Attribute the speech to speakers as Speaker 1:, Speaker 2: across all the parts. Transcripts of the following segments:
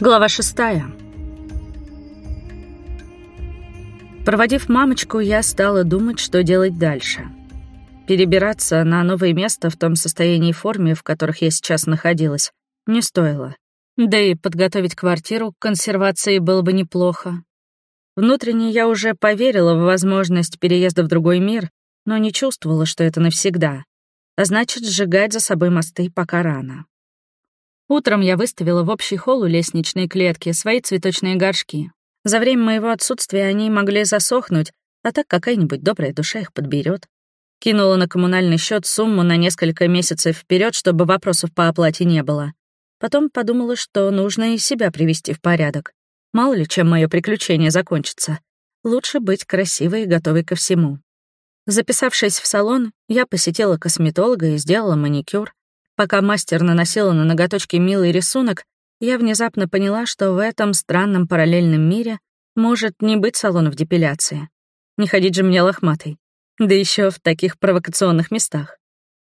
Speaker 1: Глава шестая. Проводив мамочку, я стала думать, что делать дальше. Перебираться на новое место в том состоянии и форме, в которых я сейчас находилась, не стоило. Да и подготовить квартиру к консервации было бы неплохо. Внутренне я уже поверила в возможность переезда в другой мир, но не чувствовала, что это навсегда. А значит, сжигать за собой мосты пока рано. Утром я выставила в общий холл у лестничной клетки свои цветочные горшки. За время моего отсутствия они могли засохнуть, а так какая-нибудь добрая душа их подберет. Кинула на коммунальный счет сумму на несколько месяцев вперед, чтобы вопросов по оплате не было. Потом подумала, что нужно и себя привести в порядок. Мало ли, чем мое приключение закончится. Лучше быть красивой и готовой ко всему. Записавшись в салон, я посетила косметолога и сделала маникюр. Пока мастер наносила на ноготочки милый рисунок, я внезапно поняла, что в этом странном параллельном мире может не быть салонов депиляции. Не ходить же мне лохматой. Да еще в таких провокационных местах.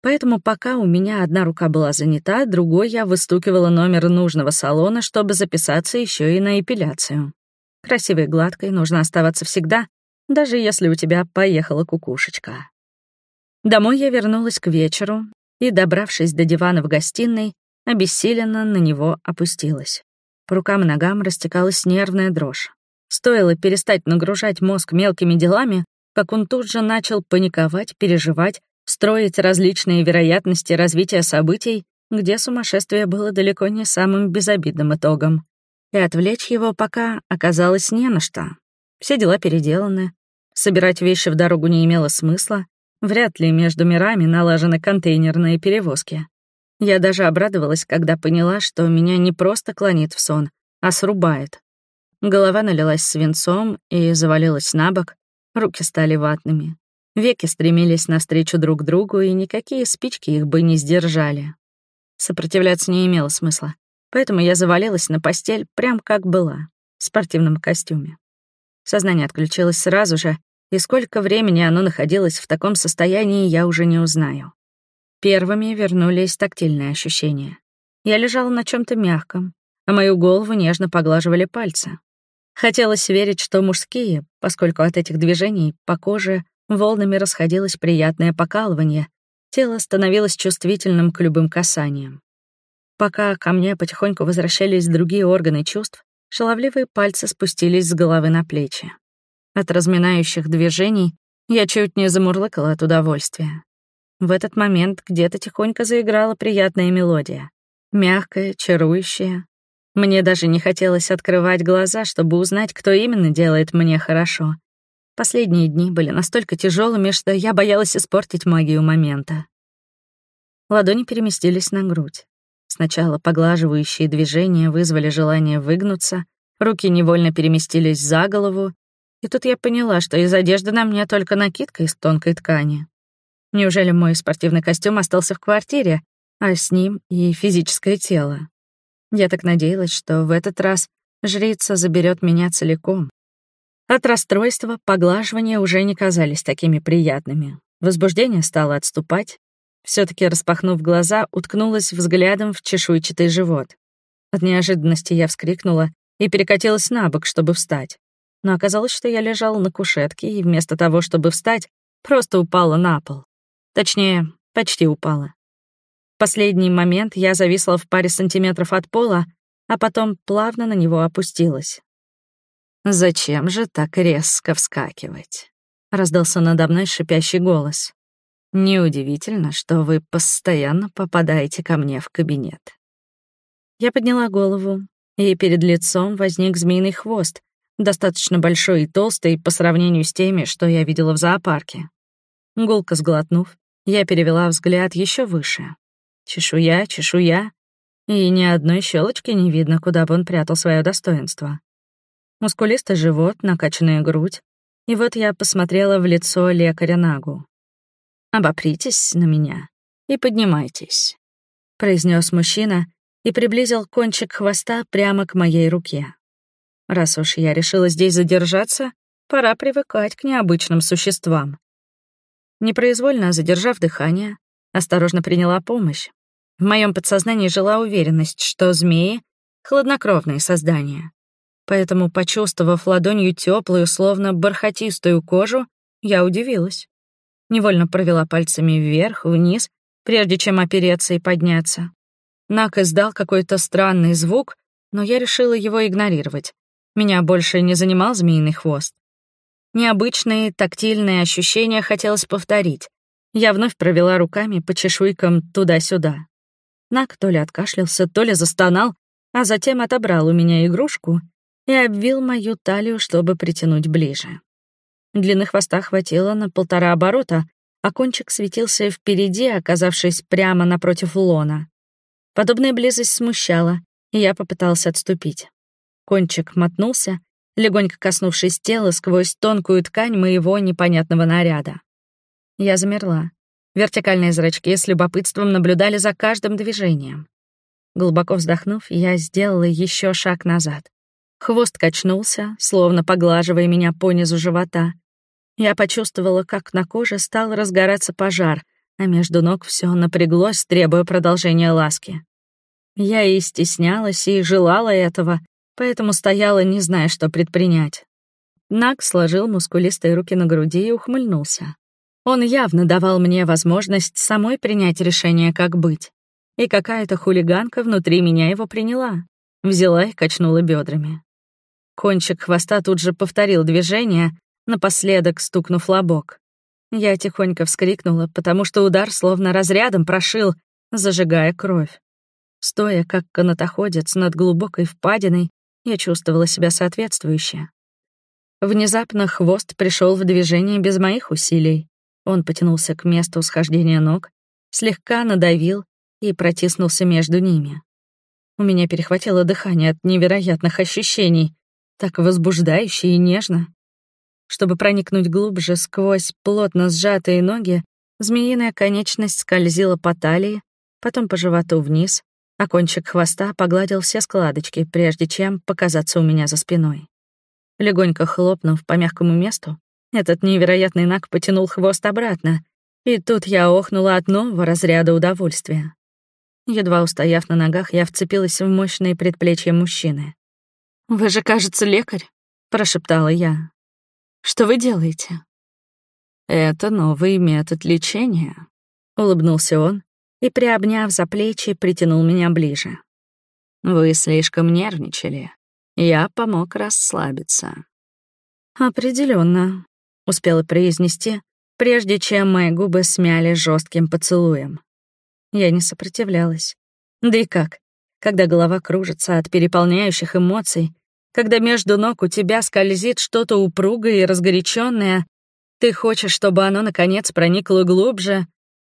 Speaker 1: Поэтому пока у меня одна рука была занята, другой я выстукивала номер нужного салона, чтобы записаться еще и на эпиляцию. Красивой и гладкой нужно оставаться всегда, даже если у тебя поехала кукушечка. Домой я вернулась к вечеру, и, добравшись до дивана в гостиной, обессиленно на него опустилась. По рукам и ногам растекалась нервная дрожь. Стоило перестать нагружать мозг мелкими делами, как он тут же начал паниковать, переживать, строить различные вероятности развития событий, где сумасшествие было далеко не самым безобидным итогом. И отвлечь его пока оказалось не на что. Все дела переделаны, собирать вещи в дорогу не имело смысла, Вряд ли между мирами налажены контейнерные перевозки. Я даже обрадовалась, когда поняла, что меня не просто клонит в сон, а срубает. Голова налилась свинцом и завалилась на бок, руки стали ватными. Веки стремились навстречу друг другу, и никакие спички их бы не сдержали. Сопротивляться не имело смысла, поэтому я завалилась на постель прям как была, в спортивном костюме. Сознание отключилось сразу же, и сколько времени оно находилось в таком состоянии, я уже не узнаю. Первыми вернулись тактильные ощущения. Я лежала на чем то мягком, а мою голову нежно поглаживали пальцы. Хотелось верить, что мужские, поскольку от этих движений по коже волнами расходилось приятное покалывание, тело становилось чувствительным к любым касаниям. Пока ко мне потихоньку возвращались другие органы чувств, шаловливые пальцы спустились с головы на плечи. От разминающих движений я чуть не замурлыкала от удовольствия. В этот момент где-то тихонько заиграла приятная мелодия. Мягкая, чарующая. Мне даже не хотелось открывать глаза, чтобы узнать, кто именно делает мне хорошо. Последние дни были настолько тяжелыми, что я боялась испортить магию момента. Ладони переместились на грудь. Сначала поглаживающие движения вызвали желание выгнуться, руки невольно переместились за голову, и тут я поняла, что из одежды на мне только накидка из тонкой ткани. Неужели мой спортивный костюм остался в квартире, а с ним и физическое тело? Я так надеялась, что в этот раз жрица заберет меня целиком. От расстройства поглаживания уже не казались такими приятными. Возбуждение стало отступать. все таки распахнув глаза, уткнулась взглядом в чешуйчатый живот. От неожиданности я вскрикнула и перекатилась на бок, чтобы встать но оказалось, что я лежала на кушетке и вместо того, чтобы встать, просто упала на пол. Точнее, почти упала. В последний момент я зависла в паре сантиметров от пола, а потом плавно на него опустилась. «Зачем же так резко вскакивать?» — раздался надо мной шипящий голос. «Неудивительно, что вы постоянно попадаете ко мне в кабинет». Я подняла голову, и перед лицом возник змеиный хвост, достаточно большой и толстый по сравнению с теми, что я видела в зоопарке. Гулко сглотнув, я перевела взгляд еще выше. Чешуя, чешуя, и ни одной щелочки не видно, куда бы он прятал свое достоинство. Мускулистый живот, накачанная грудь. И вот я посмотрела в лицо лекаря Нагу. «Обопритесь на меня и поднимайтесь», — произнес мужчина и приблизил кончик хвоста прямо к моей руке. Раз уж я решила здесь задержаться, пора привыкать к необычным существам. Непроизвольно задержав дыхание, осторожно приняла помощь. В моем подсознании жила уверенность, что змеи Хладнокровные создания. Поэтому, почувствовав ладонью теплую, словно бархатистую кожу, я удивилась. Невольно провела пальцами вверх, вниз, прежде чем опереться и подняться. Нак издал какой-то странный звук, но я решила его игнорировать. Меня больше не занимал змеиный хвост. Необычные тактильные ощущения хотелось повторить. Я вновь провела руками по чешуйкам туда-сюда. Нак то ли откашлялся, то ли застонал, а затем отобрал у меня игрушку и обвил мою талию, чтобы притянуть ближе. Длины хвоста хватило на полтора оборота, а кончик светился впереди, оказавшись прямо напротив лона. Подобная близость смущала, и я попытался отступить. Кончик мотнулся, легонько коснувшись тела сквозь тонкую ткань моего непонятного наряда. Я замерла. Вертикальные зрачки с любопытством наблюдали за каждым движением. Глубоко вздохнув, я сделала еще шаг назад. Хвост качнулся, словно поглаживая меня по низу живота. Я почувствовала, как на коже стал разгораться пожар, а между ног все напряглось, требуя продолжения ласки. Я и стеснялась, и желала этого, поэтому стояла, не зная, что предпринять. Нак сложил мускулистые руки на груди и ухмыльнулся. Он явно давал мне возможность самой принять решение, как быть. И какая-то хулиганка внутри меня его приняла. Взяла и качнула бедрами. Кончик хвоста тут же повторил движение, напоследок стукнув лобок. Я тихонько вскрикнула, потому что удар словно разрядом прошил, зажигая кровь. Стоя как канатоходец над глубокой впадиной, я чувствовала себя соответствующе. Внезапно хвост пришел в движение без моих усилий. Он потянулся к месту схождения ног, слегка надавил и протиснулся между ними. У меня перехватило дыхание от невероятных ощущений, так возбуждающе и нежно. Чтобы проникнуть глубже сквозь плотно сжатые ноги, змеиная конечность скользила по талии, потом по животу вниз, а кончик хвоста погладил все складочки, прежде чем показаться у меня за спиной. Легонько хлопнув по мягкому месту, этот невероятный наг потянул хвост обратно, и тут я охнула от нового разряда удовольствия. Едва устояв на ногах, я вцепилась в мощные предплечья мужчины. «Вы же, кажется, лекарь», — прошептала я. «Что вы делаете?» «Это новый метод лечения», — улыбнулся он и, приобняв за плечи, притянул меня ближе. «Вы слишком нервничали. Я помог расслабиться». Определенно, успела произнести, прежде чем мои губы смяли жестким поцелуем. Я не сопротивлялась. Да и как, когда голова кружится от переполняющих эмоций, когда между ног у тебя скользит что-то упругое и разгоряченное, ты хочешь, чтобы оно, наконец, проникло глубже,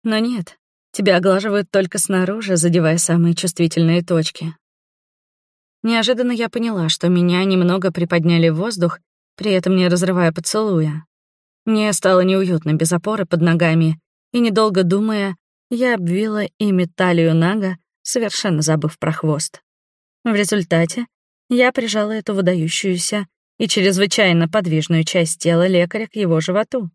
Speaker 1: но нет, тебя оглаживают только снаружи, задевая самые чувствительные точки. Неожиданно я поняла, что меня немного приподняли в воздух, при этом не разрывая поцелуя. Мне стало неуютно без опоры под ногами, и, недолго думая, я обвила ими талию Нага, совершенно забыв про хвост. В результате я прижала эту выдающуюся и чрезвычайно подвижную часть тела лекаря к его животу.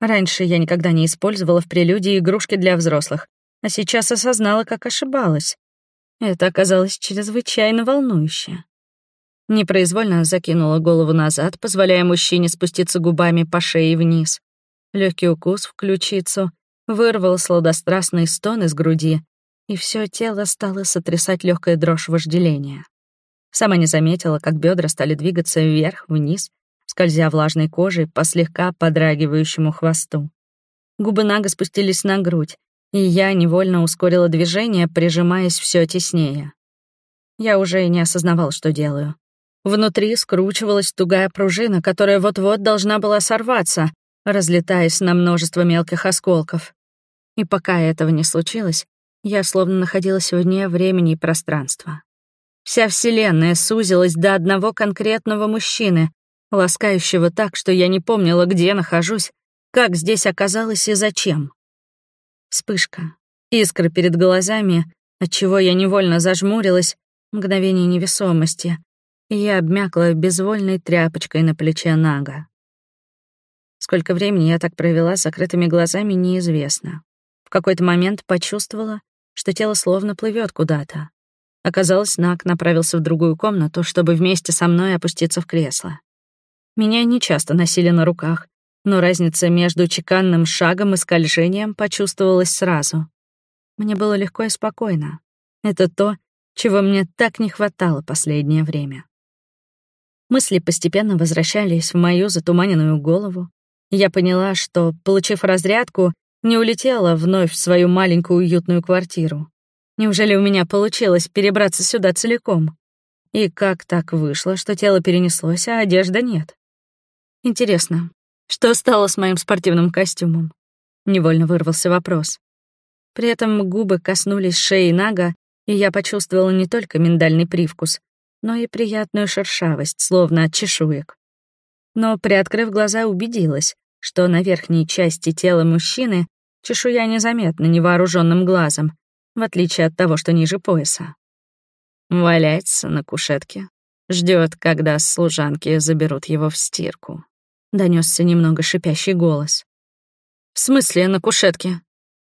Speaker 1: Раньше я никогда не использовала в прелюдии игрушки для взрослых, а сейчас осознала, как ошибалась. Это оказалось чрезвычайно волнующе. Непроизвольно закинула голову назад, позволяя мужчине спуститься губами по шее вниз. Легкий укус в ключицу вырвал сладострастный стон из груди, и все тело стало сотрясать легкая дрожь вожделения. Сама не заметила, как бедра стали двигаться вверх-вниз, скользя влажной кожей по слегка подрагивающему хвосту. Губы Нага спустились на грудь, и я невольно ускорила движение, прижимаясь все теснее. Я уже и не осознавал, что делаю. Внутри скручивалась тугая пружина, которая вот-вот должна была сорваться, разлетаясь на множество мелких осколков. И пока этого не случилось, я словно находилась вне времени и пространства. Вся Вселенная сузилась до одного конкретного мужчины, ласкающего так, что я не помнила, где нахожусь, как здесь оказалось и зачем. Вспышка, искра перед глазами, отчего я невольно зажмурилась, мгновение невесомости — и я обмякла безвольной тряпочкой на плече Нага. Сколько времени я так провела с закрытыми глазами, неизвестно. В какой-то момент почувствовала, что тело словно плывет куда-то. Оказалось, Нак направился в другую комнату, чтобы вместе со мной опуститься в кресло. Меня не часто носили на руках, но разница между чеканным шагом и скольжением почувствовалась сразу. Мне было легко и спокойно. Это то, чего мне так не хватало последнее время. Мысли постепенно возвращались в мою затуманенную голову. Я поняла, что, получив разрядку, не улетела вновь в свою маленькую уютную квартиру. Неужели у меня получилось перебраться сюда целиком? И как так вышло, что тело перенеслось, а одежда нет? Интересно, что стало с моим спортивным костюмом? Невольно вырвался вопрос. При этом губы коснулись шеи Нага, и я почувствовала не только миндальный привкус, но и приятную шершавость, словно от чешуек. Но, приоткрыв глаза, убедилась, что на верхней части тела мужчины чешуя незаметна невооруженным глазом, в отличие от того, что ниже пояса. Валяется на кушетке, ждет, когда служанки заберут его в стирку. Донесся немного шипящий голос. «В смысле на кушетке?»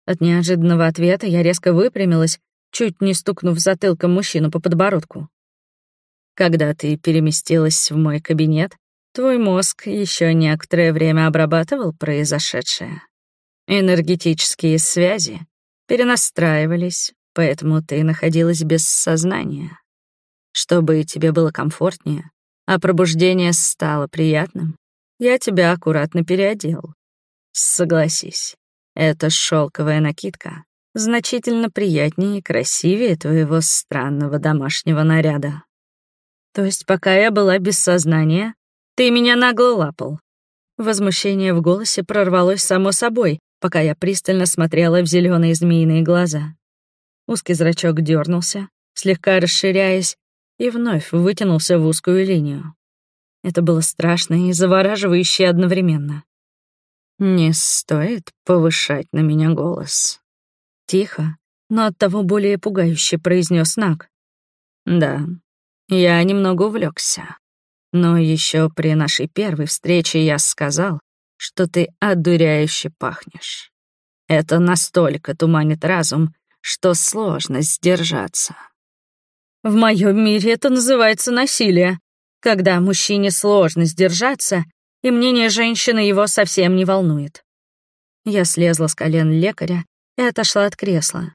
Speaker 1: От неожиданного ответа я резко выпрямилась, чуть не стукнув затылком мужчину по подбородку. Когда ты переместилась в мой кабинет, твой мозг еще некоторое время обрабатывал произошедшее. Энергетические связи перенастраивались, поэтому ты находилась без сознания. Чтобы тебе было комфортнее, а пробуждение стало приятным, я тебя аккуратно переодел. Согласись, эта шелковая накидка значительно приятнее и красивее твоего странного домашнего наряда. То есть пока я была без сознания, ты меня нагло лапал. Возмущение в голосе прорвалось само собой, пока я пристально смотрела в зеленые змеиные глаза. Узкий зрачок дернулся, слегка расширяясь, и вновь вытянулся в узкую линию. Это было страшно и завораживающе одновременно. «Не стоит повышать на меня голос». Тихо, но оттого более пугающе произнес Наг. «Да, я немного увлекся, но еще при нашей первой встрече я сказал, что ты одуряюще пахнешь. Это настолько туманит разум, что сложно сдержаться. В моем мире это называется насилие, когда мужчине сложно сдержаться, и мнение женщины его совсем не волнует. Я слезла с колен лекаря и отошла от кресла.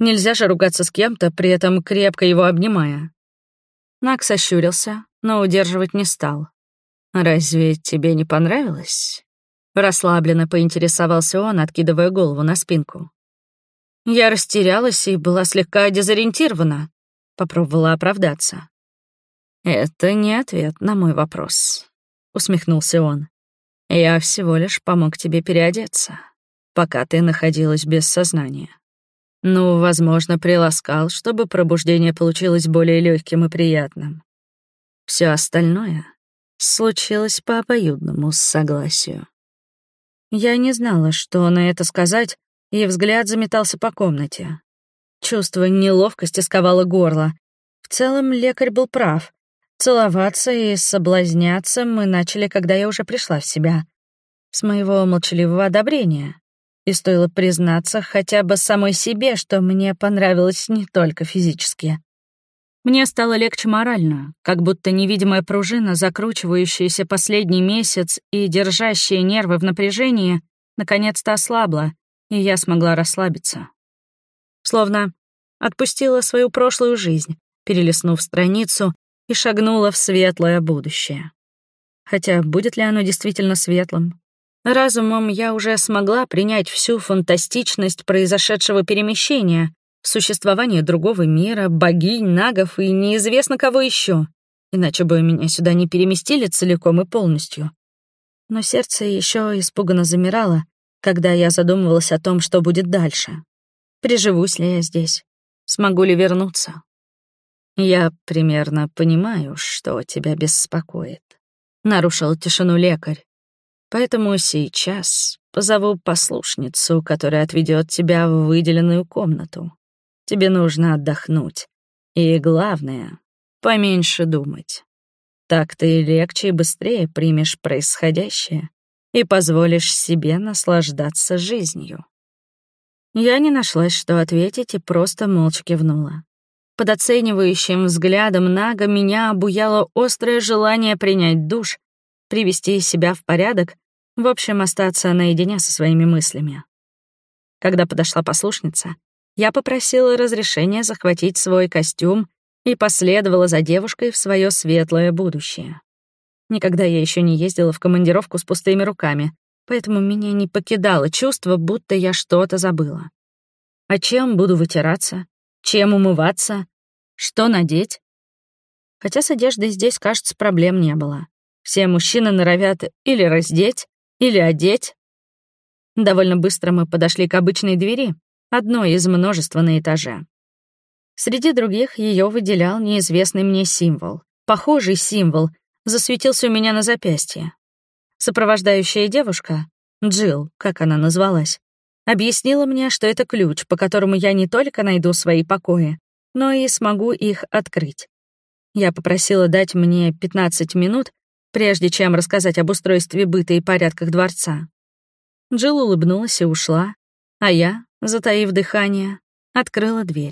Speaker 1: Нельзя же ругаться с кем-то, при этом крепко его обнимая. Накс ощурился, но удерживать не стал. «Разве тебе не понравилось?» Расслабленно поинтересовался он, откидывая голову на спинку. Я растерялась и была слегка дезориентирована. Попробовала оправдаться. «Это не ответ на мой вопрос», — усмехнулся он. «Я всего лишь помог тебе переодеться, пока ты находилась без сознания. Ну, возможно, приласкал, чтобы пробуждение получилось более легким и приятным. Все остальное случилось по обоюдному согласию. Я не знала, что на это сказать, и взгляд заметался по комнате. Чувство неловкости сковало горло. В целом лекарь был прав. Целоваться и соблазняться мы начали, когда я уже пришла в себя. С моего молчаливого одобрения. И стоило признаться хотя бы самой себе, что мне понравилось не только физически. Мне стало легче морально, как будто невидимая пружина, закручивающаяся последний месяц и держащая нервы в напряжении, наконец-то ослабла, и я смогла расслабиться. Словно отпустила свою прошлую жизнь, перелистнув страницу и шагнула в светлое будущее. Хотя будет ли оно действительно светлым? Разумом я уже смогла принять всю фантастичность произошедшего перемещения, существование другого мира, богинь, нагов и неизвестно кого еще. Иначе бы меня сюда не переместили целиком и полностью. Но сердце еще испуганно замирало, когда я задумывалась о том, что будет дальше. Приживусь ли я здесь? Смогу ли вернуться? Я примерно понимаю, что тебя беспокоит. Нарушил тишину лекарь. Поэтому сейчас позову послушницу, которая отведет тебя в выделенную комнату. Тебе нужно отдохнуть. И главное, поменьше думать. Так ты легче и быстрее примешь происходящее и позволишь себе наслаждаться жизнью. Я не нашлась, что ответить, и просто молча кивнула. Под оценивающим взглядом Нага меня обуяло острое желание принять душ, привести себя в порядок, в общем, остаться наедине со своими мыслями. Когда подошла послушница, я попросила разрешения захватить свой костюм и последовала за девушкой в свое светлое будущее. Никогда я еще не ездила в командировку с пустыми руками, поэтому меня не покидало чувство, будто я что-то забыла. А чем буду вытираться? Чем умываться? Что надеть? Хотя с одеждой здесь, кажется, проблем не было. Все мужчины норовят или раздеть, или одеть. Довольно быстро мы подошли к обычной двери, одной из множества на этаже. Среди других ее выделял неизвестный мне символ. Похожий символ засветился у меня на запястье. Сопровождающая девушка, Джилл, как она назвалась, объяснила мне, что это ключ, по которому я не только найду свои покои, но и смогу их открыть. Я попросила дать мне 15 минут, прежде чем рассказать об устройстве быта и порядках дворца. Джилл улыбнулась и ушла, а я, затаив дыхание, открыла дверь.